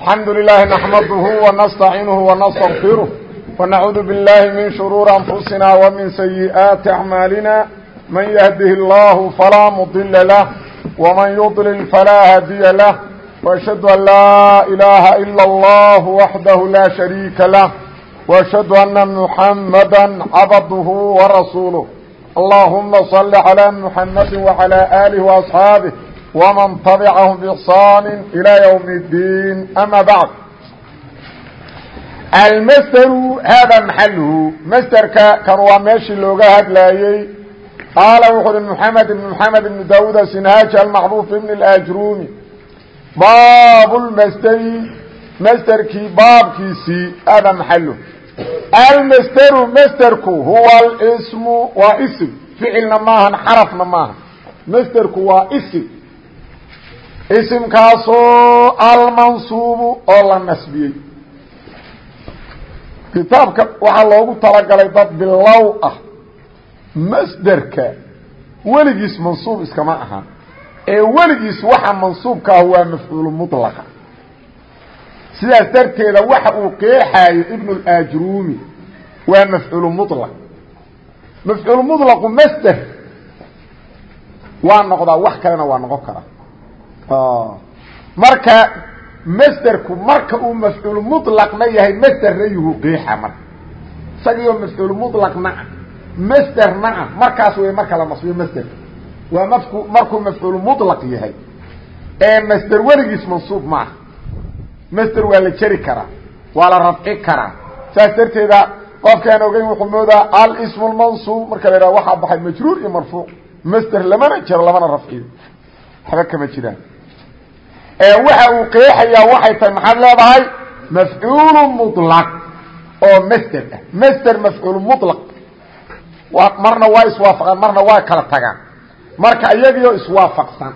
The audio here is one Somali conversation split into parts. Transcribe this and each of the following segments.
الحمd للh نحمdه ونستعiنه ونستغفiره ونعuudu باللahi min شhuروuر أنفuسina ومin سaيئaaتi أعmاalina maن يهده الlه falaa مضل لah وmaن يضلل falaa hadiya lah وأشhهadu أn laa إilaaha إilا الlه وaxdah laa شharيika lah وأشhهadu أنa محamdا cabdه وrasuuله اللaهuma صل عlى محamد وعlى آlه وأصحاaبه ومن تبعهم بإحsaan إلى يوم الdين أmا baعd almsdru hada maxalhu msderka kan waa meeshii looga hadlayey qaala wuxu uhi mحamed بn mحamed بn dawud asinhaaji almacruuf bn اlأjrumi baab اlmsdri msderkii baabkiisii hada maxalhu almsdru msderku huwa اlsmu waa sm ficilna maahan xarafna maaha msderku waa sm isimkaasoo almansuubu oo la nasbiyey kitaabka waxaa loogu talagalay dad bilow ah masderka weligiis mansuub iskama aha ee weligiis waxa mansuubka ah waa mafcuulu mطlaqa sidaas darteeda waxa uu qeexaayo ibn اlajruumi waa mafcuulu mطlaq mafcuulu mطlaqu masder waa noqdaa wax kalena waa noqon karaa marka masderku marka uu mafcuul mulaqna yahay masderna yuhu qeexa marka. Isagiioo mafcuul mulaqna ah masderna ah. Markaas way marka la nasbiyo masderka. Waa mafku markuu mafcuul mulaq yahay ee masder weligiis mansuub maaha masder waa la jeri karaa waa la rafci karaa saas darteeda qofkaan ogeyn wuxuu moodaa alismu lmansuub marka la yidhaha waxaa baxay majruur iyo marfuuc. Masder lamana jero lamana rafciyo. Waxba kama jiraan waxa uu qeexayaa waxay tahay maxaad leedahay mafcuul mulaq oo masder ah. Masder mafcuul marna waa iswaafaqaan marna waa kala tagaan. Marka iyagiyo iswaafaqsan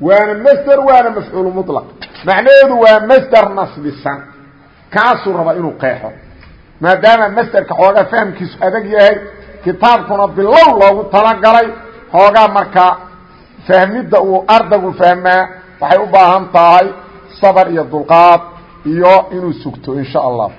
waana masder waana mafcuul mulaq macnaheedu waa masder nasbisan. Kaasuu rabaa inuu qeexo. Maadaama masderka xoogaa fahamkiisu adag yahay kitaabkuna bilow loogu talagalay xoogaa markaa fahmidda uu ardaygu fahmaa waxay u baahan tahay sabr iyo dulqaad iyo inuu sugto in sha allah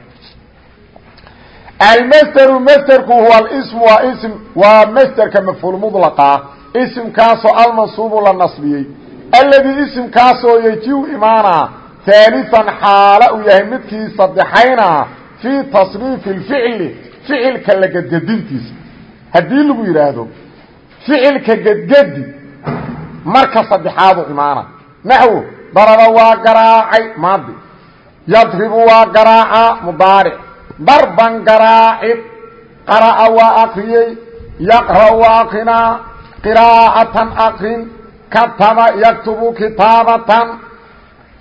almasderu masderku huwa ismu waa sm waa masderka mafcuul mudlaqa isimkaasoo almansuubu la nasbiyey. Alladii isimkaasoo yejiu imaana haalian xaala u yahay midkii saddexayna fii tasriifi lficli ficilka la gadgadintiisa haddii lagu yidhaahdo ficilka gadgadi marka saddexaadu imaana naxw daraba waa garaacay maadi. Yadribu waa garaaca mudaaric. Darban garaacid qara'a waa akriyey yaqra' waa akrinaa qiraa'atan akrin kataba yaktubu kitaabatan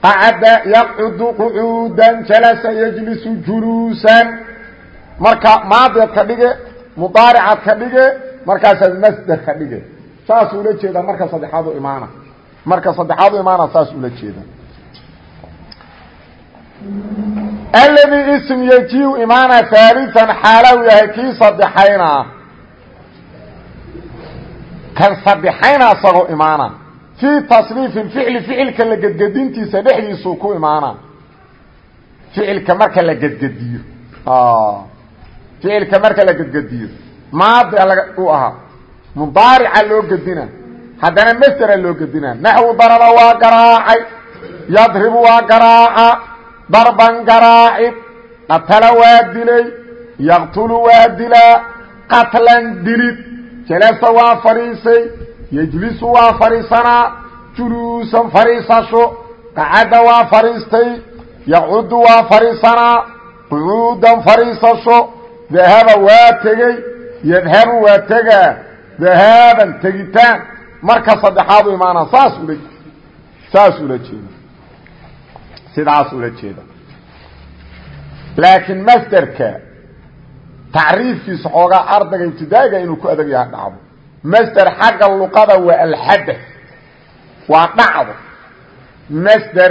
qacada yaqcudu qucuudan jalasa yajlisu juluusan. Marka maadiad ka dhige mudaaricaad ka dhige markaasaad masder ka dhige. Saasuu ula jeedaa marka saddexaadu imaana marka saddexaadu imaana saas ula jeeda alladii ism yejiu imaana haalian xaalow yahay kii saddexayna. Kan saddexayna isagoo imaana. Fii tasriifi ficli ficilka la gedgedintiisa dhexdiisuu ku imaana. Ficilka marka la gedgediyo. Ficilka marka la gedgediyo. Maadi u ahaa mudaarica loo gedina haddana masdera loo gedina naxwu daraba waa garaacay yadribu waa garaaca darban garaacid qatala waa dilay yaqtulu waa dilaa qatlan dilid jalasa waa fadhiisay yejlisu waa fadhiisanaa juluusan fadhiisasho qacadda waa fadhiistay yaqcudu waa fadhiisanaa qucuudan fadhiisasho dahaba waa tegey yadhabu waa tegaa dahaaban tegitaan marka saddexaadu imaana saas ula saas ula jeeda. Sidaas ula jeeda. Laakiin masderka tacriifkiisa xoogaa ardayga ibtidaa'iga inuu ku adag yaha dhacdo. Masder xagga luqada waa alxadath waa dhacdo. Masder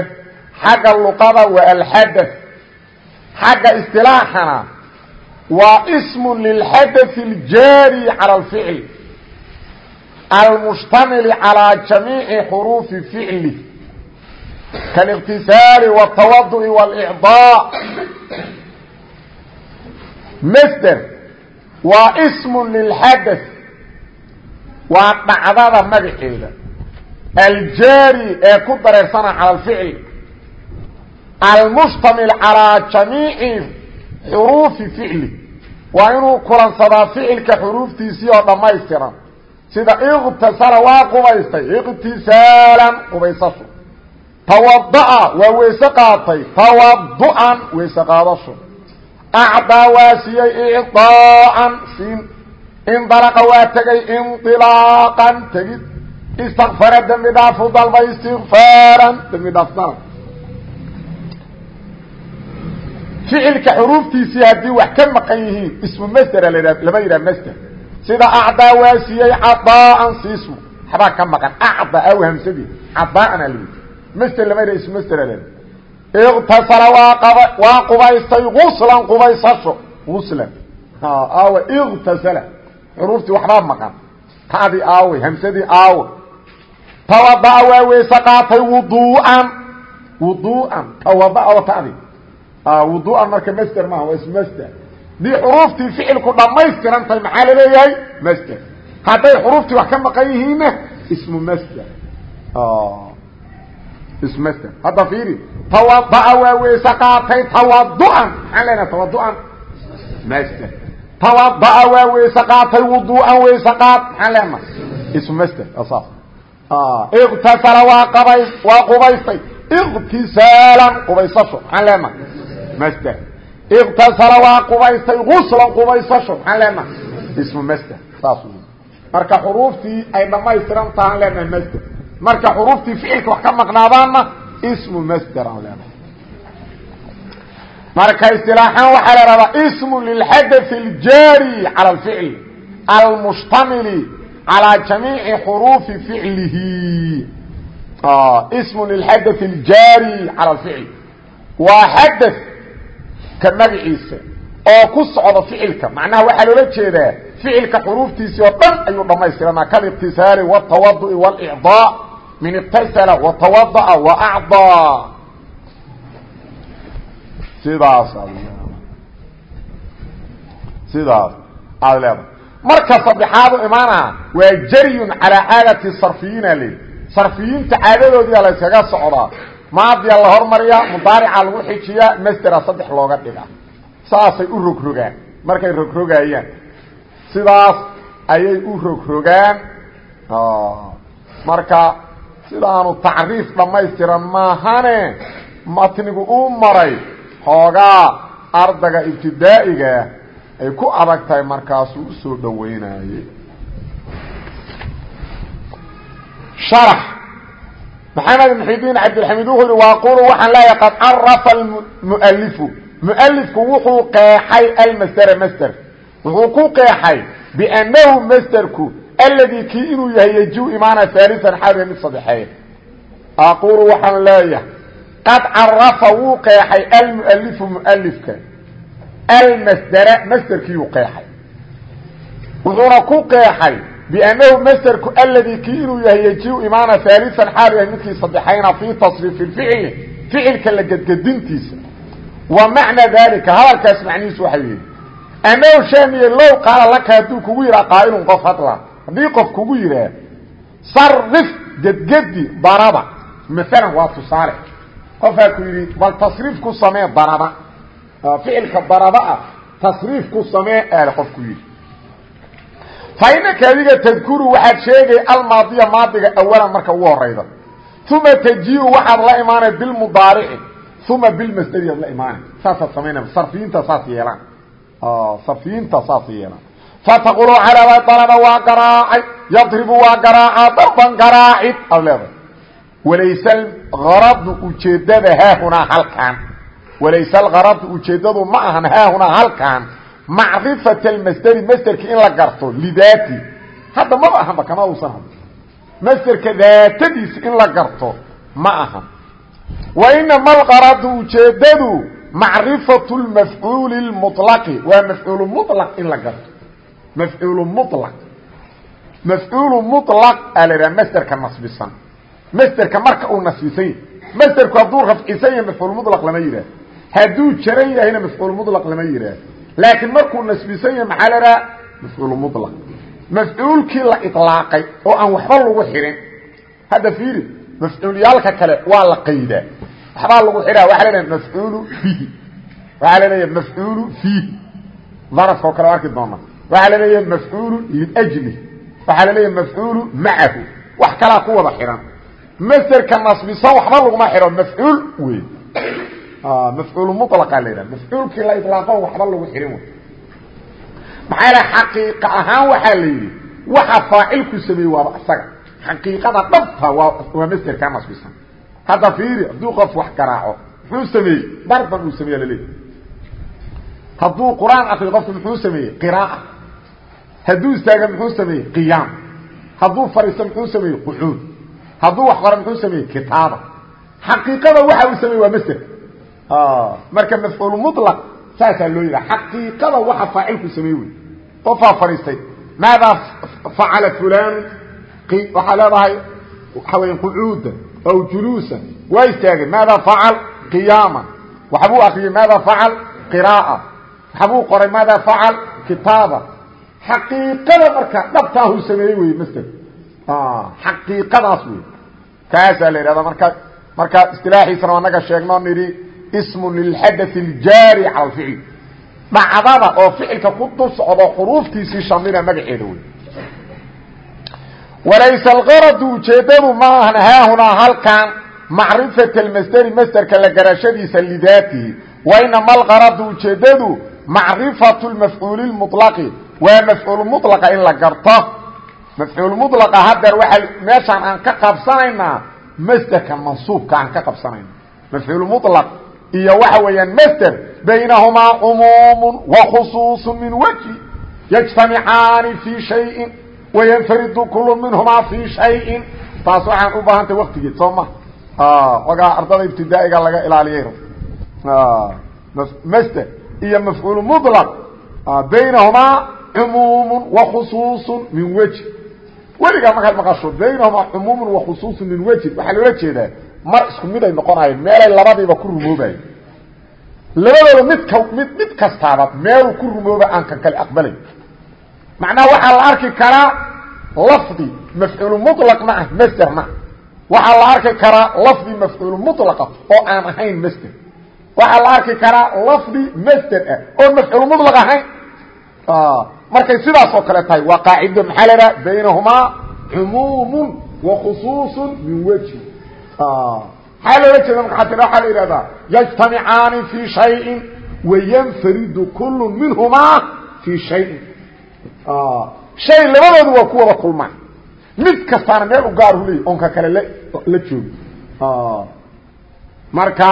xagga luqada waa alxadath xagga istilaaxana waa ismu lilxadath aljaari cala alficl almushtamili calىa jamiici xuruufi ficli kالاktisaal والتwaضع والإعضاء msder waa sm للxadث waa dhacdada magaceeda aljaari ee ku dareersana calى الficl almushtamil calىa jamiici xuruufi ficli waa inuu kulansadaa ficilka xuruuftiisii oo dhammaystiran sida اktasala waa qubaystay اktisaalan qubaysasho tawada'a waa weyse qaatay tawadu'an weyse qaadasho acdaa waa siiyey icdaa'an siin. Indalaqa waa tegay indilaaqan tegid. Istakfara dembi dhaafu dalbay istikfaaran dembi dhaaf dalb ficilka wax ka maqan yihiin ismu masdera sida acdaa waa siiyey cadaa'an siismu waxbaa ka maqan. Acda aw hamsadii. Cadaa'an aa layidhi mster lama yidhaha ismu masdera la iktasala waa qaba waa qubaystay guslan qubaysasho. Guslan aawe iktasala xuruuftii waxbaa maqan. Taadii aawe hamsadii aawe. Tawada'a waa weyse qaatay wuduu'an. Wuduu'an tawada'a wa tadi wuduu'an marka masder maaha waa ismu dii xuruuftii ficilku dhammaystiran tahay maxaa la leeyahay? Masder hadday xuruuftii wax ka maqan yihiinna ismu masder ismu masder hadda fiiri tawada'a waa weyse qaatay tawadu'an maxaan leenaha tawadu'an masder tawada'a waa weyse qaatay wuduu'an weyse qaat maxaan leenaha ismu iktasala waa qabay waa qubaystay. Iktisaalan qubaysasho iqtasala waa qubaystay uslan qubaysasho maxaan leenaha ismu masder saas marka xuruuftii ay dhamaystiran taha an leenaha masder marka xuruuftii ficilka wax ka maqnaadaanna ismu masder aan leenahay marka istilaaxaan waxaa la hahdaa ismu lilxadafi aljaari cala alficl almushtamili calaa jamiici xuruufi ficlihi ismu lilxadafi aljaari cala alficl waa xadaf ka magaciisa oo ku socdo ficilka. Macnaha waxaa loola jeedaa ficilka xuruuftiisii oo dhan ayuu dhammaystiranaa kaliqtisaali wاtawadui wاlicdaa min itasala watawadaa waacdaa sidaas sidaas marka saddexaadu imaana waa jaryun calaa caadati sarfiyiina le sarfiyiinta caadadoodiibaa la yskaga socdaa maadiya la hormariyaa mudaarica lagu xijiyaa masdera saddex looga dhiga. Saasay u rogrogaan markay rogrogaayaan sidaas ayay u rogrogaan marka sidaanu tacriif dhammaystiran maahane matnigu uu maray xoogaa ardaga ibtidaa'igaa ay ku adag tahay markaasuu u soo dhoweynaayey sharax maxamed muxidiin cabdilxamiid wuxuu yihi waaqulu waxaan leeyahay qad carafa almualifu mualifku wuxuu qeexay almasdera masder wuxuu ku qeexay biannahu masderku alladii kii inuu yahay yejiu imaana haalisan xaaliya mid saddexeeya aqulu waxaan leeyahay qad carafa wuu qeexay almualifu mualifka almasdera masderkiiyuu qeexay. Wuxuuna ku qeexay biannahu masderku alladii kii inuu yahay yejiu imaana haalisan xaal yahay midkii saddexayna fii tasriifi lficli ficilka la gedgedintiisa wa macna dalika hadalkaas macnihiisu waxay yihi annahu shaamiye low qaala laka hadduu kugu yidhaha qaa'ilun qof hadla haddii qof kugu yidhaah sarif gedgedi daraba maalan waa tusaale qofaa ku yidhi bal tasriif ku samee daraba ficilka daraba ah tasriif ku samee aale qofku yidhi fa inaka adiga tadkuru waxaad sheegay almaadiya maadiga awalan marka ugu horayda uma tajiu waxaad la imaanay bilmudaarici uma bilmasderi aad la imaanay. Saasaad samaynaa sarfiyiinta saas yeelaan. Sarfiyiinta saas yeelaan. Fataqulu calaba daraba waa garaacay yadribu waa garaacaa darban garaacid aad leedahay. Walayse algaradu ujeedada haahunaa halkaan. Walayse algaradu ujeedadu ma ahan haahunaa halkaan macrifat almasderi masderka in la garto lidaati hadda maba ahanba kama uusan hadlo masderka daatadiisa in la garto ma ahan wa inama algaradu ujeedadu macrifatu lmafcuuli lmuطlaqi waa mafcuulu muطlaq in la garto mafcuulu muطlaq mafcuulu muطlaq aa la idhaha masderka nasbisan masderka marka uu nasbisan yahy masderku hadduu rafcisan yahay mafcuul mulaq lama yidhaah hadduu jaran yahayna mafcuul mulaq lama yidhaah laakiin markuu nasbisan yahay maxaa la dhaha mafcuul mulaq mafcuulkii la ilaaqay oo aan waxba lagu xirin. Hadda fiiri mafcuulyaalka kale waa la qaydaa. Waxbaa lagu xidhaa waxa la dhaha mafcuulu bihi waxaa la leeyahay mafcuulu fiihi. Darafka oo kale arki doona. Waxaa la leeyahay mafcuulu liajli waxaa la leeyahay mafcuulu macahu wax kalaa ku wada xihan masderka nasbisan waxba laguma xidho mafcuul wey mafcuul mulaqaa la yidhaha mafcuulkii la ilaaqo waxba lagu xihin wey maxaa yaele xaqiiqa ahaan waxaa la yidhi waxa faacilku sameeyey waaba isaga xaqiiqada dhabta waa waa masderkaa nasbisan hadda fiiri hadduu qof wax garaaco muxuu sameeyey? Darban uu sameeya laleeyahy hadduu qur'aan akriyo qofku muxuu sameeyey? Qiraaa. Hadduu istaaga muxuu sameeyey? Qiyaam. Hadduu fariisto muxuu sameeyey? Qucuud. Hadduu wax qoro muxuu sameeyey? Kitaaba. Xaqiiqada waxa uu sameeyey waa masderka marka mafcuul mulaq saasaa loo yidhaha xaqiiqada waxa faacilku sameey wey qofaa fadhiistay maadaa facala fulan waxaa leedahay waxaa weya qucuuda aw juluusa waa istaagay maadaa facal qiyaama waxbuu akriyey maadaa facal qiraaa waxbuu qoray maadaa facal kitaaba xaqiiqada marka dhabtaahuu sameeyey wey masder xaqiiqadaas wey kaasaa la yidhahda marka marka istilaaxiisana anaga sheegno nidhi ismu lilxadaث اljaari cala اlficl dhacdada oo ficilka ku dul socdo xuruuftiisii shamlina magaceeda wey walaysa algaradu ujeeddadu ma ahan haahunaa halkan macrifat اlmasderi masderka la garashadiisa lidaatihi wainama algaradu ujeeddadu macrifatu lmafcuuli اlmuطlaqi waa mafcuul muطlaqa in la garto mafcuul muطlaqa hadeer waaa meeshaan aan ka qabsanaynaa masderka mansuubka aan ka qabsanayna mafcuul muطlaq iyo waxa weeyaan masder baynahumaa cumuumu wakhusuuص min wجhi yجtamicaani fii شhayin waynfaridu kul minhumaa fii شhayin taas waxaan u baahantay waktigeed soo ma wagaa ardada ibtidaa'iga laga ilaaliyay masder iyo mafcuul muطlq baynahumaa cumuumu wakhusuuص min wجhi weligaa markaad maqasho baynahumaa cumuumu wakhusuuص min wجhi waxaa loola jeedaa mar isku mid ay meelay labadiiba ku rumoobayen labadooda midka mid mid kastaaba meeluu ku rumooba aan kan kale aqbalay. Macnaha waxaa la arki karaa lafdi mafcuulu mulaqna ah masder ma waxaa la arki karaa lafdi mafcuulu mulaqa oo aan ahayn masder. Waxaa la arki karaa lafdi masder ah oo mafcuul mulaq ahayn. Markay sidaas oo kale tahay waa qaacido maxaa la baynahumaa cumuumu wa khusuuصu min wejhi maxaa loola jeeda markaasina waxaa la yidhahdaa yajtamicaani fii shayin wayanfaridu kulu minhumaa fii shayin shay labadoodu waa ku wada kulmaan mid kastaana meel u gaaru leey oon ka kale la joogo marka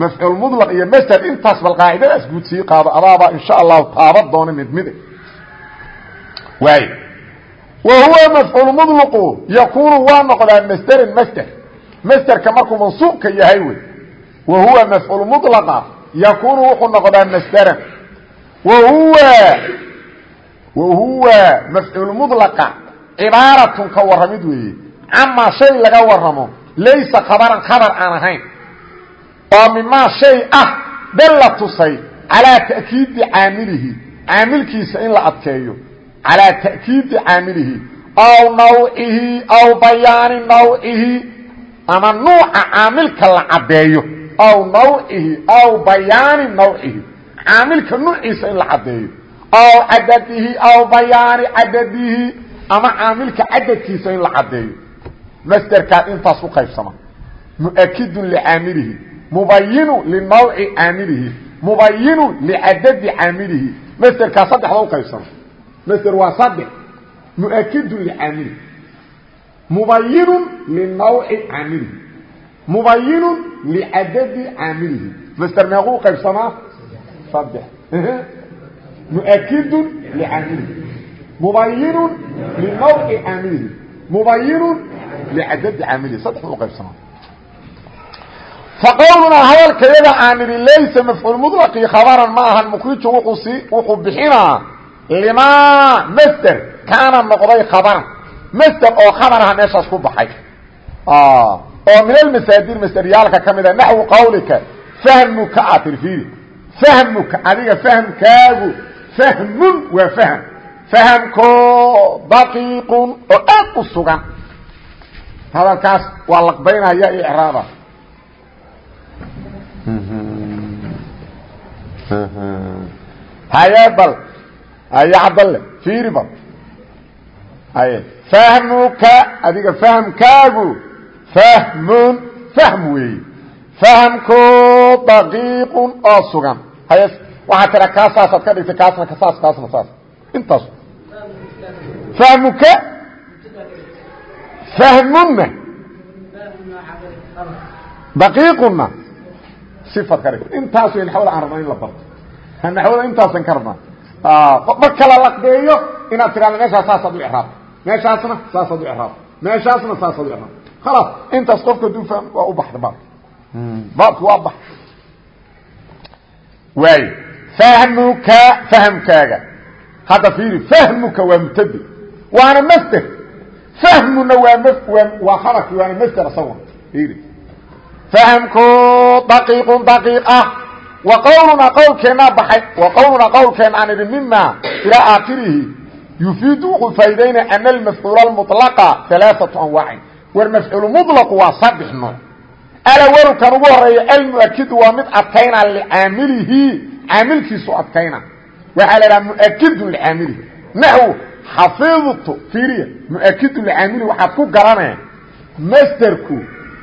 mafcuul mulaq iyo masder intaas bal qaacidadaas guud sii qaado adaaba insha allahu taaba doona mid mid waay wa huwa mafcuul mulqu yakunu waa noqdaa masderin masder masderka markuu mansuubka yahay wey wa huwa mafcuul mطlaqa yakunu wuxuu noqdaa masderan wahuwa wa huwa mafcuul mطlaqa cibaaratun ka warramid weeye. Camaa shay laga warramo laysa khabaran khabar aan ahayn. Oo mimaa shay ah dalla tusay calaa ta'kiidi caamilihi caamilkiisa in la adkeeyo. Calaa ta'kiidi caamilihi aw nawcihi aw bayaani nawcihi ama nuuca caamilka la caddeeyo aw nawcihi aw bayaani nawcihi. Caamilka nuuciisa in la caddeeyo aw cadadihi aw bayaani cadadihi ama caamilka cadadkiisa in la caddeeyo masderkaad intaas u qaybsama. Muakidun licaamilihi mubayinu linawci caamilihi. Mubayinu licadadi caamilihi. Masderkaa saddexda u qaybsama. Masder waa saddex. Muakidun licaamilihi mubayinu linawci caamilihi mubayinu licadadi caamilihi master meequu qaybsamaa saddex muakidun licaamilihi mubayinu linawci caamilihi mubayinu licadadi caamilihi saddexda u qaybsamaa faqowlunaa hadalkayada aan idhi laysa mafcuul mulaqii khabaran ma ahan mukriju wuxuu si wuxuu bixinaa limaa masder kaana noqday khabaran masder oo khabar aha meeshaas ku baxay. Oo min almasaadir masderyaalka ka mida naxwu qawlika fahmuka a tir fiiri fahmuka adiga fahmkaagu fahmun waa fahm. Fahamko daqiiqun oo aad u sugan. Hadalkaas waa laqbaynaya icraaba haye bal haye cabdalle fiiri bal. Haye fahmuka adiga fahmkaagu fahmun fahm weeye fahamko daqiiqun oo sugan. Haye waxaa tira kaa saasaad ka dhigtay kaasna ka saas kaasna saas. Intaas. Fahmuka? Fahmunna. Daqiiqunna. Sifad ka dhigtay. Intaas way naxwada aan rabnaa in la barto. Naxwada intaasan ka rabnaa. Marka la laqbeeyo inaad tirahdo meeshaas saasaad u iraabta meeshaasna saasaad u iraabta meeshaasna saasaad u iraabta khalaas intaas qofka haduu fahm waa u baxda baabka. Baabku waa bax. Waayo fahmuka fahmkaaga. Hadda fiiri fahmuka waa mubtade waana masder fahmuna waa waa khabarki waana masder isago fiiri. Fahmku daqiiqun daqiiq ah. Wa qawlunaa qowlkeennaa baxay. Wa qowlunaa qowlkeenna aan idhi mima ilaa aakhirihi yufiidu wuxuu faa'idaynaya ana almafcuula almulaqa alaaatu anwaacin war mafcuulu mulaqu waa saddex nooc alawalu kan ugu horreeya almuakidu waa mid adkayna licaamilihi caamilkiisu adkayna waxaa la idhaha muakidun licaamilihi naxwu xafidtu fiiriya muakidun licaamilihi waxaad ku garanee masderku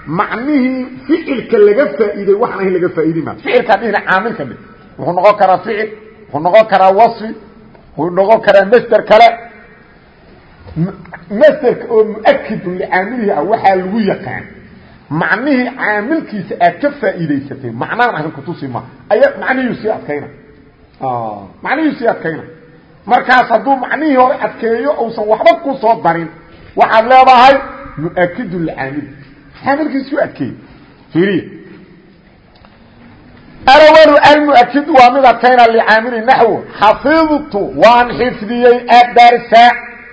macnihii ficilka laga faa'iiday waxaan ahayn laga faa'iidi maa ficilkaa dhihina caamilka dhig wuxuu noqon karaa ficil wuxuu noqon karaa wasfi wuxuu noqon karaa masder kale. Masderka oo muakidun licaamilihi ah waxaa lagu yaqaan. Macnihii caamilkiisa aad ka faa'iidaysatay macnaan ahayn kutusi ma aya macnihii sii adkayna. Macnihii sii adkayna. Markaas hadduu macnihii hore adkeeyo uusan waxba ku soo darin waxaad leedahay muakidun licaamili caamilkiisu adkeey iriya alwalu almuakid waa mid adkayna licaamili naxwo xafidtu waan xifdiyey adarsa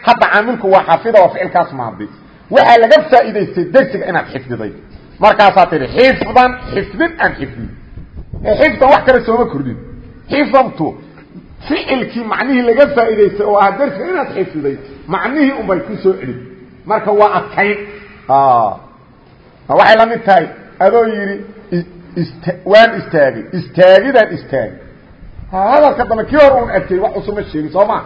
hadda caamilku waa xafida waa ficilkaas maadi waxaa laga faa'iidaystay dersiga inaad xifdiday. Markaasaa tihi xifdan xifdin aan xifdiy xifdan wax kale sooma kordhin. Xifdantu ficilkii macnihii laga faa'iidaystay oo ah dersiga inaad xifdiday macnihii unbay ku soo celin. Marka waa adkayn. Waxay la mid tahay? Adoo yidhi waan istaagay istaagidaan istaagay hadalka dambe kii hor un adkey wax cusuma sheegin soo maa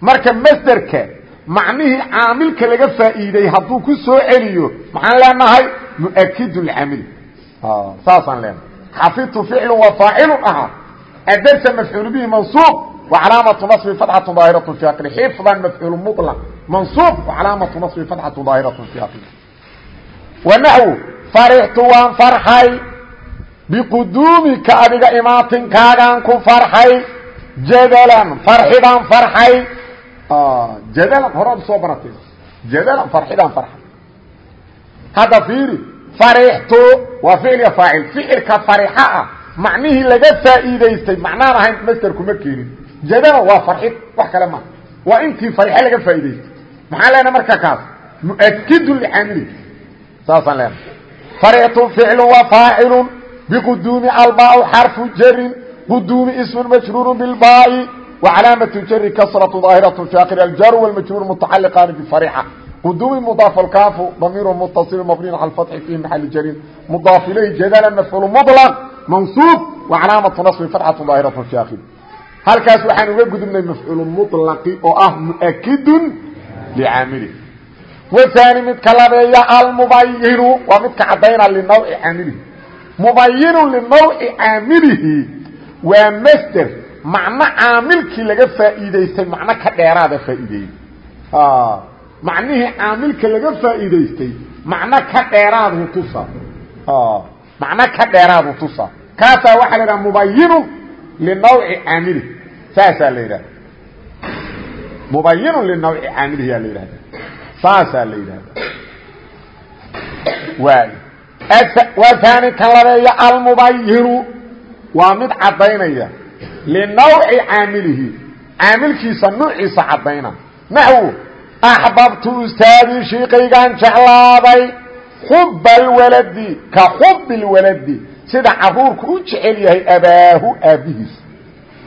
marka masderka macnihii caamilka laga faa'iiday hadduu ku soo celiyo maxaan leenahay muakidu lcamili saasaan leenahay xafidtu ficlu wa faacilu ahaa adarsa mafcuul bihi mansuub وcalaamaةu naصbi فatxaة ظaahiraة في akri xifظa mafcuul mطlq mansuub وcalaamaةu naصbi فatxaة ظaahiraة في akri wanaxwu farixtu waan farxay biquduumika adiga imaatinkaadaan ku farxay jadalan farxidaan farxay jadalan horaad soo baratay jadalan farxidaan farxay hadda fiiri farixtu waa ficilka faacil ficilka farixa ah macnihii laga faa'iidaystay macnaan ahayn masder kuma keenin jadalan waa farxid wax kale ma waa intii farixe laga faa'iidaystay maxaa leena marka kaas muakidun licaamili saasaan leena farixtu ficlu wa faacilu bqduumi albaa xarfu jarin quduumi ism majruur bilbaai wacalaamatu jari kasratu daahiratu fi akhir aljar wlmajruur mutacaliqaani bifarxa quduumi mudaaf alkaafu damiiru mutaصil mabniin cal fatxi fi maxali jarin mudaaf ilayhi jadala mafcuul muطlaq mansuub wacalaamatu nasbi fatxatu daahiratu fi akhir halkaas waxaan uga gudubnay mafcuulu mulaqi oo ah muakidun licaamilihi waani midka labeeya almubayinu waa midka cadayna linawci caamilihi mubayinu linawci caamilihi. Waa masder macno caamilkii laga faa'iidaystay macno ka dheeraada faa'iideeyey. Ah, macnihii caamilka laga faa'iidaystay macno ka dheeraadu tusa. Ah, macno ka dheeraadu tusa. Kaasaa waxaa la idhaha mubayinu linawci caamilihi. Saasaa la yidhahda mubayinu linawci caamilihi yaa la yidhahda saasaa la yidhahda waay waa taani kan labeeya almubayinu waa mid caddaynaya. Linawci caamilihi. Caamilkiisa nuuciisa caddayna. Naxwu axbabtu ustaadii shiiqaygaan jeclaaday xuba alwaladi ka xubi lwaladi sida caruurku u jecel yahay abaahu aabbihiis.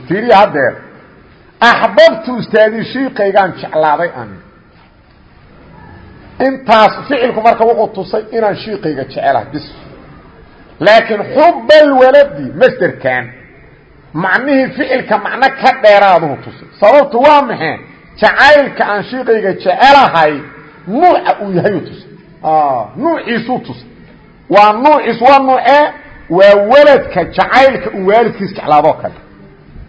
Fiiriya haddeer axbabtu ustaadi shiikaygaan jeclaaday intaas ficilku marka wuxuu tusay inaan shiikayga jecelahay bis. Laakiin xuba alwaladi masderkan. Macnihii ficilka macno ka dheeraaduhu tusay. Sababtu waa maxay? Jacaylka aan shiikayga jecelahay nuuca uu yahay tusay. Nuuciisuu tusay. Waa nuuciis waa nuucee waa waladka jacaylka uu waalidkiis jeclaadoo kale.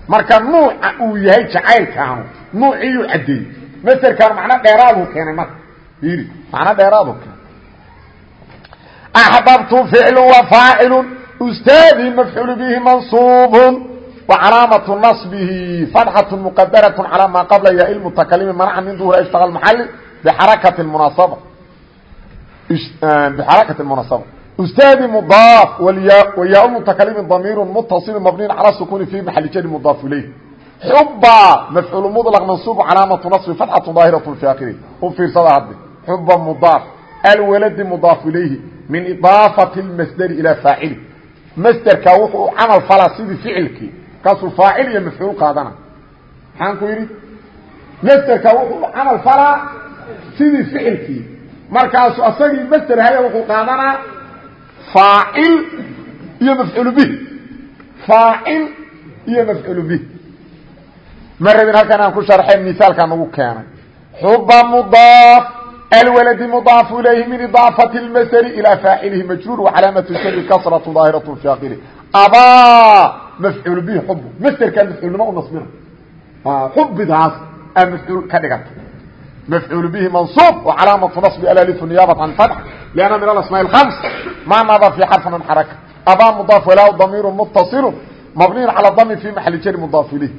Marka nuuca uu yahay jacaylkaanu nuuciiyuu caddeeyey. Masderkaan macno dheeraaduu keenay marka macno dheeraaduu keenay axbabtu ficlu wa faacilu ustaadii mafcuul bihi mansuubun وcلاaمة نصبه فdحة مqdرة عalى mا qبل ya المتkلم mنca min ظهر اشتغل محل بحركة المنaصبة بحركة المنaصبة استاdي مضاaف وyاء المتkلم ضمير متصل مبني على السكون في محل jر مضاaف إليه حبa مفعول مطلق منصوب cلاaمة نصب فdحة ظاaهرة في آkره u fiirsada had xuba mdaaf alwaladi mdaaf ilayhi min idaafati اmasdri ilaa faacili masderkaa wuxuu u camal falaa sidii ficilkii kaasuu faacil iyo mafcuul qaadana maxaan ku yidhi masderkaa wuxuu u camal falaa sidii ficilkii markaasu asagii masder haya wuxuu qaadanaa faacil iyo mafcuul bihi faacil iyo mafcuul bihi ma rabin halkan aan ku sharxay misaalkaa nagu keenay xuba mdaaf alwaladi mudaafu ilayhi min idaafati اlmasderi ilaa faacilihi majruur wacalaamatu shari kasratu daahiraة fi akiri abaa mafcuul bihi xub masderkaa mafcuulnimo u nasbina xubidaas aa mafcuul ka dhiganta mafcuul bihi mansuub wacalaamatu naصbi alalifu niyaabat can fatx lianna min alasmaa اhams ma nada fi xarfi min xaraka abaa mudaaf walaa damiiru mutasilu mabniyin cala dami fi maxali jari mudaaf ilayh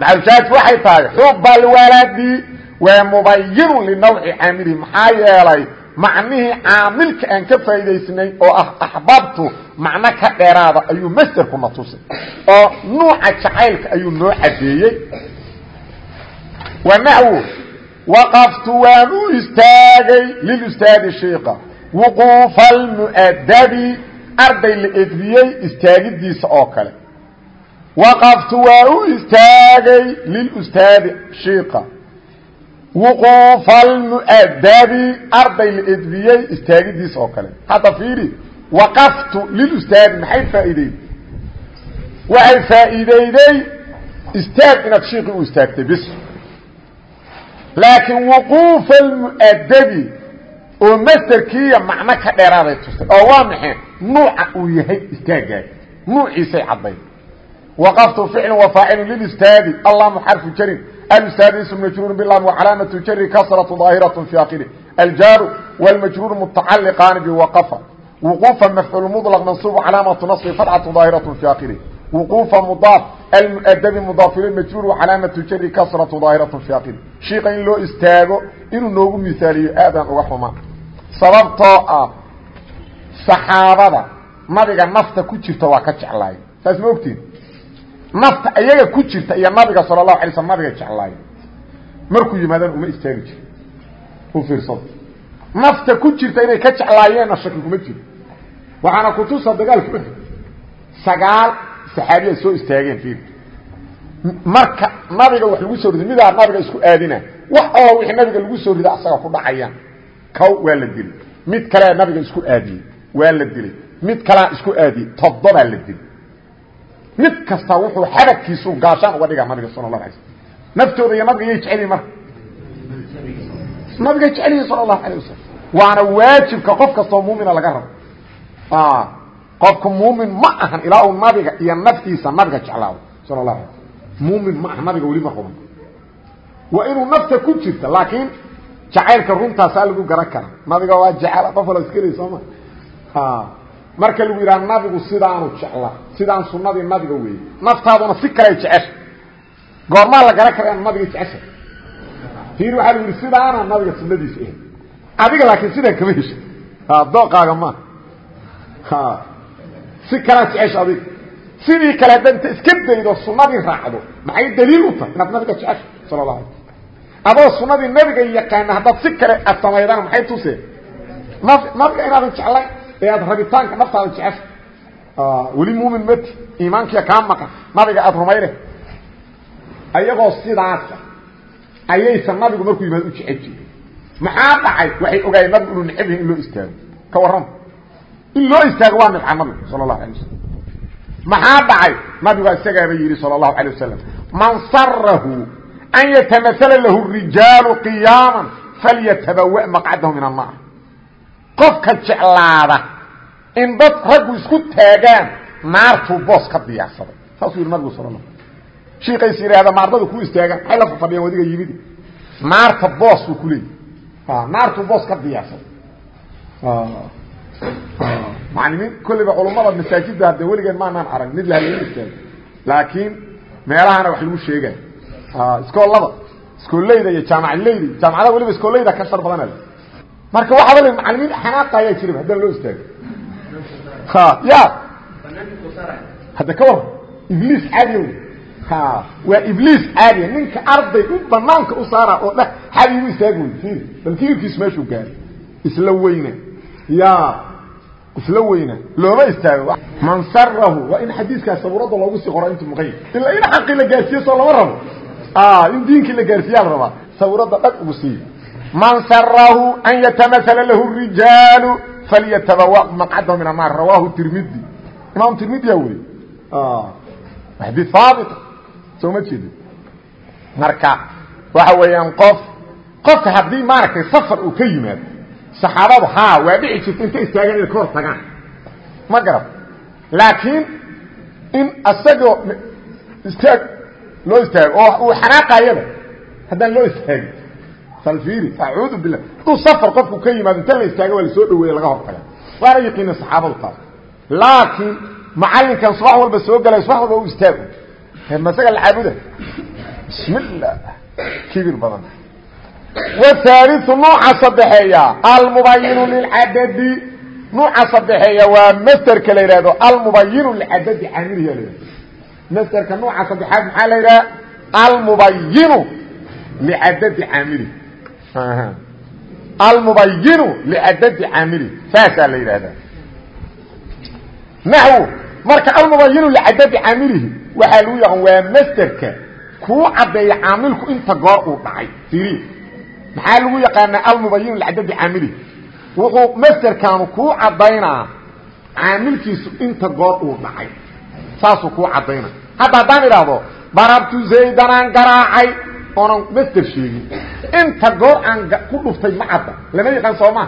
maxalushaahid waxay tahay xuba alwaladi waa mubayinu linawci caamilihi maxaa yeelay macnihii caamilka aan ka faa'idaysnay oo ah axbabtu macno ka dheeraada ayuu masderkuna tusay. Oo nuuca jacaylka ayuu noo cadeeyey. Wa naxwu waqaftu waan u istaagay lilustaadi shiika wuquufa almu'adabi arday la edbiyey istaagidiisa oo kale. Waqaftu waa u istaagay lilustaadi shiika wuquufa almu'adabi arday la edbiyey istaagidiisa oo kale. Hadda fiiri waqaftu lilustaadi maxay faa'iideyday waxay faa'iideyday istaag inaad shiiqi u istaagtay bis. Laakiin wuquufa almu'adabi oo masderkiiya macno ka dheeraaday tustay oo waa maxay? Nuuca uu yahay istaaggaas nuuciisay caddayn. Waqaftu ficlu wa faacilu lilistaadi allamu xarfu jarin الاستاذ اسم مجرور بالله وعلامة جر كسرة ظاهرة في آخره الجار والمجرور متعلقان بوقفة وقوفا مفعول مطلق منصوب علامة نصب فتحة ظاهرة في آخره وقوفا مضاف المؤدب مضاف إليه مجرور وعلامة جر كسرة ظاهرة في آخره شيقا إن لو استاغو إنه نوغو مثالي آدم وحما sababtoo ah saxaabada nabiga nafta ku jirta waa ka jeclaay saas ma ogtiin nafta iyaga ku jirta iyo nabiga sal الlahu alay slm nabiga jeclaayo markuu yimaadaan uma istaagi jiro u fiirsado. Nafta ku jirta inay ka jeclaayeenna shaki kuma jiro waxaana kutusa dagaalka uxud sagaal saxaabiya soo istaageen fiir marka nabiga wax lagu soo riday midaa nabiga isku aadina? Wax alla wixii nabiga lagu soo rida asaga ku dhacayaan. Kow waa la dilay. Mid kalea nabiga isku aadiyey waa la dilay. Mid kalea isku aadiyey toddobaa la dilay mid kasta wuxuu xabadkiisu gaashaan uga dhigaa nabiga sal alay slm naftooda iyo nabiga yay jecelihin marka. Nabiga jecelihin sal allahu alayh wasalam waana waajibka qof kastoo muumina laga rabo. Qofka muumin ma ahan ilaa uu nabiga iyo naftiisa nabiga jeclaado sal lahu alay muumin ma aha nabiga weli ma ruban waa inuu nafta ku jirta laakiin jacaylka runtaasaa lagu garan kara nabiga waa jecel qof wala iskeli sooma marka lagu yidhaha nabigu sidaanu jecla sidaan sunadii nabiga weeye naftaaduna si kale jecesha goormaa la garan kara nabiga jecesha fiir waxaa lagu sidaana nabiga sunadiisa ahayd. Adiga laakiin sidaan kama hesha dooqaaga maaha si kalaa jecesha adiga. Sidii kale haddaad iska daydo sunadii raacdo maxay daliil u tahay inaad nabiga jecesha sala la adoo sunadii nabiga yaqaana haddaad si kale ad samaydana maxay tuseen nabiga inaadan jeclayn ee aad rabitaanka naftaada jecesha weli muumin mati iimaankiya kaa maqan nabiga aada rumayne. Ayagoo sidaasa ayaysan nabigu markuu yimaado u jecel jirin. Maxaa dhacay? Waxay ogaayeen nabigu inuu necab yahay in istaago. Ka warrama in istaago waa nibca nabigu sala allahu maxaa dhacay? Nabigu isagaaba yidhi allahu alay wasalam man sarahu an yatamasala lahu rijaalu qiyaama falyatabawa maqcadahu min annaar. Qofka jeclaada in dad raggu isku taagaan naartuu boos ka diyaarsaday. Saasuu yidhi nabigu sala la shiikays yidhaahda maardada ku istaagaan. Maxay la fadhiyaan wadiga yimid. Naarta boos buu ku leeyay naartuu boos ka diyaarsaday. Macalimiin kollayba culummada masaajidda hadde weligeen maanaan arag mid lahalaga istaago. Laakiin meelahana wax lagu sheegay. Iskoolada iskooleyda iyo jaamacleyda jaamacadaha weliba iskooleyda ka shar badanal marka waxaaba le macalimiin xanaaqa ayaa jira haddaan loo istaago ya. Hadda ka war. Ibliis caadiya waa ibliis caadiya. Ninka arday u banaanka u saara oo dheh xabiibu istaag wey. Ir bal kibirkiisu meeshuu gaaray. Isla weyna ya. Isla weyna looma istaago. Man sarahu waa in xadiiskaas sabuuradda loogu sii qoro intu muqayim ila in xaqii la gaarsiiye soo lama rabo. In diinkii la gaarsiiyaa la rabaa. Sabuuradda dhag ugu siiyo man sarahu an yatamasala lahu rijaalu falyatabawa maqcadahu min annaar rawahu tirmidi imaam tirmidiya weriy xadii haabita soo ma jeedi marka waxa weeyaan qof qofka haddii maaragtay safar uu ka yimaado saxaabadu haa waa dhici jirta intay istaagaan inay ka hor tagaan. Ma garab. Laakiin in asagoo istaag loo istaago oo uu xanaaqayaba haddaan loo istaagin salfiiri acuudu billah. Hadduu safar qofku ka yimaado inta la istaaga waa la soo dhaweeye laga hor taga waana yaqiina saxaabadu taas laakiin macallinkan subax walba soo galay subax walba u istaago. Masaga la caabuda? Bismi llah kibir badan. Whaaliu nuuca sadexeeya. Almubayinu lilcadadi. Nuuca sadexeeya waa masderka la yidhahdo almubayinu licadadi caamilihi la yhahdo masderka nuuca saddexaad maxaa la yidhaha almubayinu licadadi caamilihi almubayinu licadadi caamilihi saasaa la yidhahdaa naxw marka almubayinu licadadi caamilihi waxaa lagu yaqaan waa masderka kuu caddeeya caamilku inta goor uu dhacay iri maxaa lagu yaqaanaa almubayin licadadi caamilihi wuxuu masderkaanu kuu caddaynaa caamilkiisu inta goor uu dhacay saasuu kuu caddaynaa hadda haddaan idhaahdo darabtu zaydanaan garaacay oonan masder sheegin. Inta goor aan ku dhuftay ma cadda. Lama yaqaan soo maa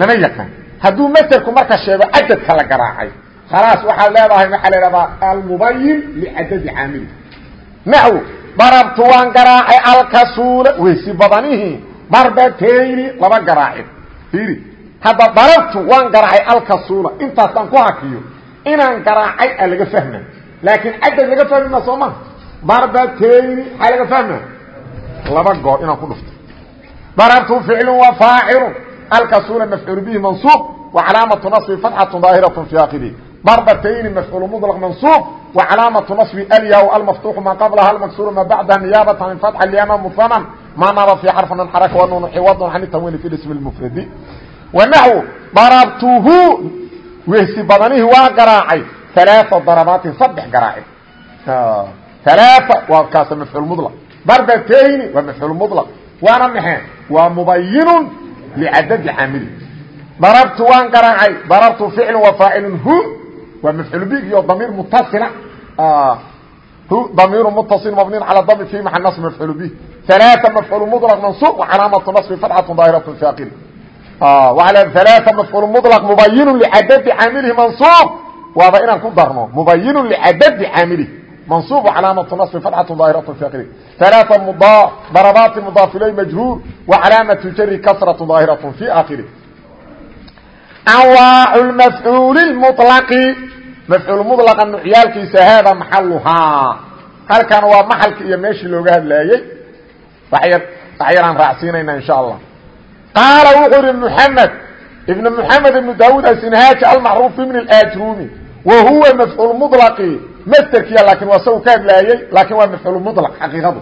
lama yaqaan. Hadduu masderku marka sheego cadadka la garaacay. Khalaas waxaad leedahay waxaa la idhahdaa almubayin licadadi caamilihi naxw darabtu waan garaacay alkasuula weysi badanihii darbatayni laba garaacid. Fiiri hadda darabtu waan garaacay alkasuula intaasaan ku hakiyo. Inaan garaacay a laga fahma laakiin cadad laga fahmima soo maha darbatayni maxaa laga fahma laba goor inaan ku dhufto. Darabtu ficlu wa faacilu alkasuuna mafcuul bihi mansuub wa calaamatu naصbi fatxatu daahiratun fi aakidii darbatayni mafcuul mudlq mansuub wa calaamatu naصbi alyaw almaftuuxu maa qablaha almaksuuru maa bacdaha niyaabata min fatxa lyama muhanan ma naba fi xarfin an xaraka wanuunu xiwadun can tanwiini fi ismi lmufradi wanaxwu darabtuhu wehsi badanihii waa garaacay. Alaaa darabaatin saddex garaaci ثaلاثة waa kaas مفعول مطلق ضربتayni waa مفعول مطلق waana مxe waa مبين لعدد cاamل ضربت waan garaacay ضربت فعل وفاaعل hu waa mفعل big iyo ضمير متصل ضمير متصل مبني على ضم في محل نصب مفعول به ثلاثة مفعول مطلق منصوب وعلامة نصب فتحة ظاهرة في آخره وعلى ثلاثة مفعول مطلق مبين لعدد عامله منصوب وهذا إنا نكون ضرنا مبين لعدد عامله منصوب وعلامة نصب فتحة ظاهرة في آخره ثلاثة مضاف ضربات مضاف إليه مجهور وعلامة جر كسرة ظاهرة في آخره أنواع المفعول المطلق mafcuul mطlqa nucyaalkiisa haada maxaluhaa halkan waa maxalki iyo meeshii looga hadlaayey wax yaraan raacsiinayna insha allah qaala wuxuu ihi mحamed ibn mحamed ibn daud asinhaaji almacruuf ibn اajrumi wa huwa mafcuul mطlqi masterkiya laakin waa sagu ka hadlaayey laakin waa mafcuul mطlq xaqiiqadu.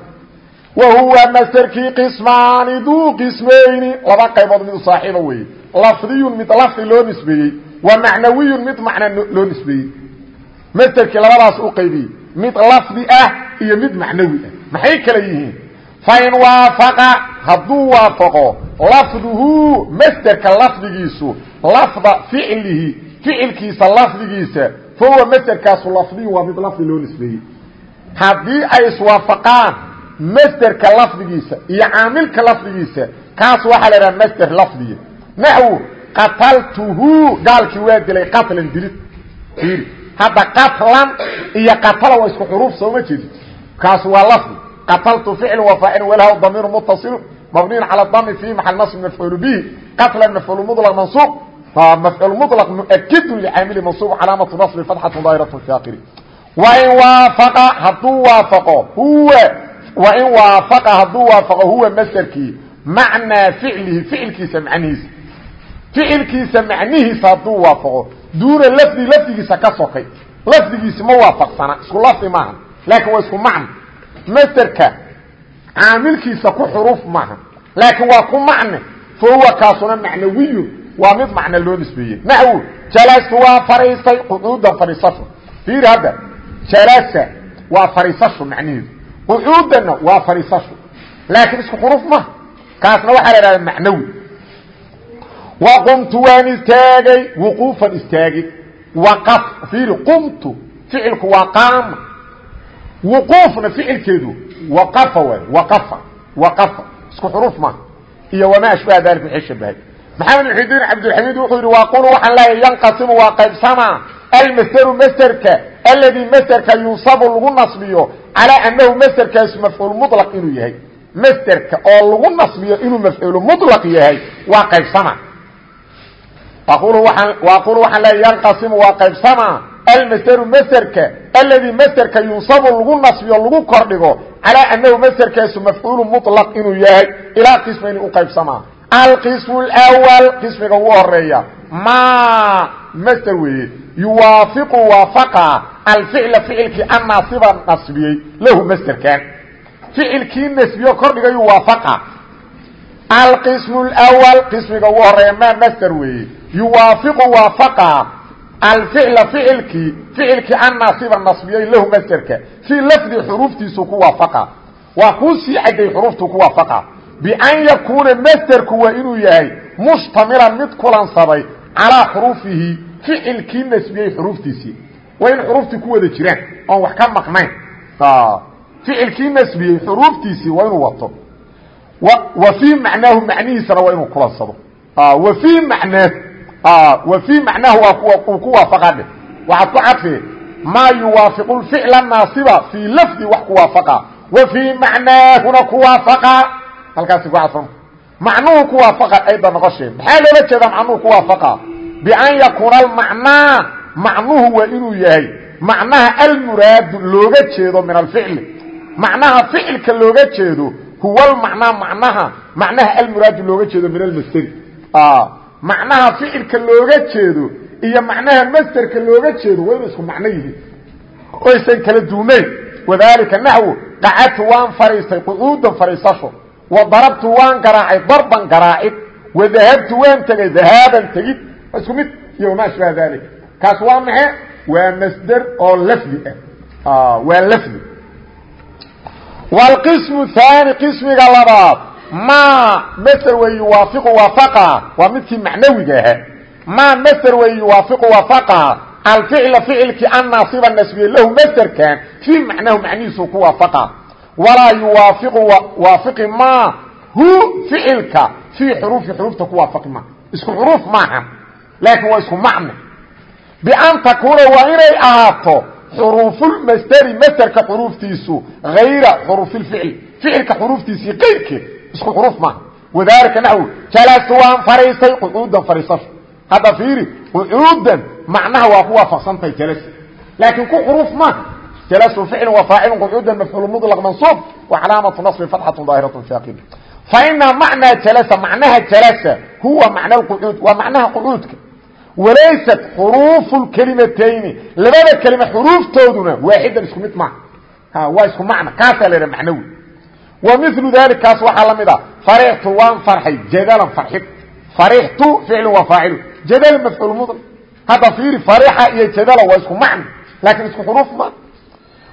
Wa huwa masterkii qismaani duu qismayni laba qaybood midu saaxiiba weeye lafdiyun mid lafdi loo nisbeeyey wa macnawiyun mid macna loo nisbeeyey. Masderkii labadaas u qaybiyey mid lafdi ah iyo mid macnawi ah. Maxay kala yihiin? Fain waafaqa hadduu waafaqo lafduhu masderka lafdigiisu lafda ficlihi ficilkiisa lafdigiisa fahuwa masderkaasu lafdiyu waa mid lafdi loo nisbeeyey. Haddii ay iswaafaqaan masderka lafdigiisa iyo caamilka lafdigiisa kaas waxaa la idhaha masder lafdiya naxwu qataltuhu gaalkii waa dilay qatlan dilid. Fiiri hadda qatlan iyo qatala waa isku xuruuf sooma jeedid kaas waa lafdi. Qataltu ficlu waa faacil walhaw damiiru muttasilu mabniyin cala dami fi maxal nasbi mafcuulu bihi qatlan mafcuulu mudlaq mansuuq mطلq mؤkid lcaamili mansub calaamaةu naصb fatxaة daahiraة fi akiri wain waafaqa hadduu waafaqo huwa wain waafaqa hadduu waafaqo huwa masderkii macnaa ficlihi ficilkiisa macnihiisa ficilkiisa macnihiisa hadduu waafaqo duuna lafdi lafdigiisa ka sokay lafdigiisi ma waafaqsana isku lafdi maaha laakiin waa isku macno masderka caamilkiisa ku xuruuf maaha laakiin waa ku macne fahuwa kaasuna macnawiyu waa mid macno loo nisbeeyey. Naxwu jalastu waa fadhiistay qucuudan fadhiisasho fiiri hadda jalasa waa fadhiisasho macnaheedu qucuudanna waa fadhiisasho laakiin isku xuruuf maha kaasna waxaa la ihahda macnawi. Wa qumtu waan istaagay wuquufan istaagid waqaf fiiri qumtu ficilku waa qaama wuquufna ficilkeedu waqafa waay waqafa waqafa isku xuruuf maaha iyo wamaa ashbaha dalik wixii shabahay maxamed muxidiin cabdilxamiid wuxuu yidhi waaqulu waxaan leeyahay yanqasimu waa qaybsamaa almasderu masderka alladii masderka yunsabu lagu nasbiyo calaa annahu masderkaasu mafcuul mulaq inuu yahay. Masderka oo lagu nasbiyo inuu mafcuulu mulaq yahay waa qaybsama. Aqulu waxaan leeyahay yanqasimu waa qaybsamaa almasderu masderka alladii masderka yunsabu lagu nasbiyo lagu kordhigo calaa annahu masderkaasu mafcuulu mulaq inuu yahay. Ilaa qismayni u qaybsamaa alqismu lwal qismiga ugu horreeya ma master weeye yuwaafiqu waafaqa alficla ficilkii annaasiba nasbiyey lahu masterkan ficilkii nasbiyo kordhigayuu waafaqa alqismu lwal qismiga ugu horreeya ma master weeye yuwaafiqu waafaqa alficla ficilkii ficilkii annaasiba nasbiyey lahu masterka fii lafdi xuruuftiisu ku waafaqa. Waa kuu sii caday xuruuftuu ku waafaqa bian yakuuna masderku waa inuu yahay mushtamilan mid kulansaday calaa xuruufihi ficilkii nasbiyey xuruuftiisii waa in xuruuftii ku wada jiraan oon wax ka maqnayn ficilkii nasbiyey xuruuftiisii waa inuu wato wa fii macnaahu macnihiisana waa inuu kulansado macnaahu wa fii macnaahu uu ku waafaqa dheh waxaad ku cadfee maa yuwaafiqu ficla naasiba fii lafdi wax ku waafaqa wa fii macnaahuna ku waafaqa halkaasi ku cadfan macnuhu ku waafaqa ayda noqoshee maxaa loola jeedaa macnuhu ku waafaqa bian yakuuna almacnaa macnuhu waa inuu yahay macnaha almuraadu looga jeedo min alficli macnaha ficilka looga jeedo huwa almacnaa macnaha macnaha almuraadu looga jeedo min almasderi macnaha ficilka looga jeedo iyo macnaha masderka looga jeedo waa inuu isku macno yihiin oysan kala duunayn wadaalika naxwu qacadtu waan fadhiistay qucuudan fadhiisasho wadarabtu waan garaacay darban garaacid. Wadahabtu waan tegay dahaaban tegid isku mid? Iyo maa shubaa daalika kaas waa maxe waa masder oo lafdi ah. ah waa lafdi. Wlqismu haani qismiga labaad. Maa maser wey yuwaafiqu waafaqa. Waa midkii macnawiga ahaa. Maa maser wey yuwaafiqu waafaqa. Alficla ficilkii annaasiba nasbiye lahu maserkan fii macnahu macnihiisuu ku waafaqa walaa yuwaafiqu waafiqi maa hu ficilka. Fii xuruufi xuruufta ku waafaqi maa isku xuruuf maaha. Laakiin waa isku macno. Bian takuuna waa inay ahaato xuruufulmasderi masderka xuruuftiisu hayra xuruufilficli ficilka xuruuftiisii qayrkeed isku xuruuf maaha. Wadaalika naxwu jalastu waan fadhiistay qucuudan fadhiisasho hadda fiiri qucuudan macnaha waa ku waafaqsantahay jalasa laakiin ku xuruuf maaha جلس فعل وفاعل قعودا مفعول مطلق منصوب وعلامة نصب فتحة ظاهرة في آخره فإن معنى جلس معناها جلس هو معنى القعود ومعناها قعودك وليست حروف الكلمتين لماذا كلمة حروف تودنا واحدا اسكم مطمع ها هو اسكم معنى كاسا لنا معنوي ومثل ذلك كاس وحا لمدا فرحت وان فرحي جدالا فرحت farixtu ficlu waa faacilu jadala mafcuul mudlaq hadda fiiri farixa iyo jadala waa isku macno laakiin isku xuruuf ma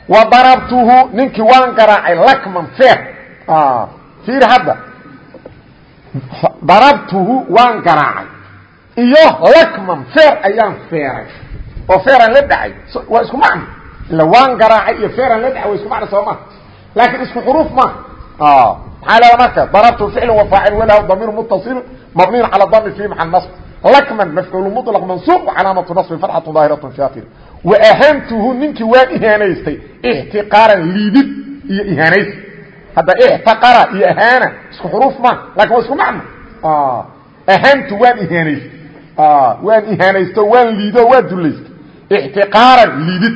wa darabtuhu ninkii waan garaacay lakman feer fiiri hadda darabtuhu waan garaacay iyo lakman feer ayaan feeray oo feeraan la dhacay waa isku macno ila waan garaacay iyo feeraan la dhacay waa isku macno soo ma laakiin isku xuruuf ma maxaa leeda marka darabtu ficl وafaacil walahu damiir mutaصil mabniy calى dami fi maal naصb lakman mafcuul mطlq mansuuq calaamatu naصbi fatxatu daahiraة fi akhir waahantuhu ninkii waan ihaanaystay ixtiqaaran liidid iyo ihaanaysi hadda ixtaqara iyo ahaana isku xuruuf ma lakin waa isku macno ahantu waan ihaanaystay waan ihaanaysto waan liido waan dulaysta ixtiqaaran liidid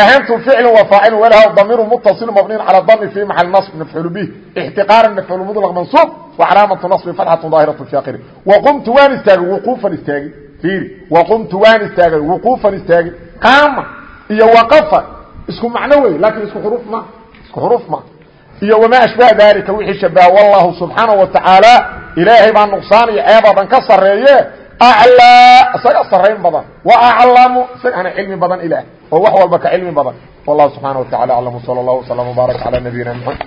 ahantu ficl وafaacil wlh damiir mutaصil mabniy calى dami fi maal naصb mafcuul bih ixtiqaaran mafcuul mطlq mansuuq wacalaamatu naصbi fatxatu daahiraة fi akhiri waqumtu waan istaagay wuquufan istaagi fiiri waqumtu waan istaagay wuquufan istaagay qaama iyo waqafa isku macno wey laakiin isku xuruf ma isku xuruf ma. Iyo wamaa ashbaha daalika wixii shabaha wallahu subxaanahu wa tacaala ilaahay baa nuqsaan iyo ceebaadan ka sarreeye aclaa isaga sarrayn badan wa aclamu isagaana cilmi badan ilaah oo wax walba ka cilmi badan. Wallahu subxaana wa tacala aclamu sala allahu wasalam wbaarak calaa nabiyina muxamed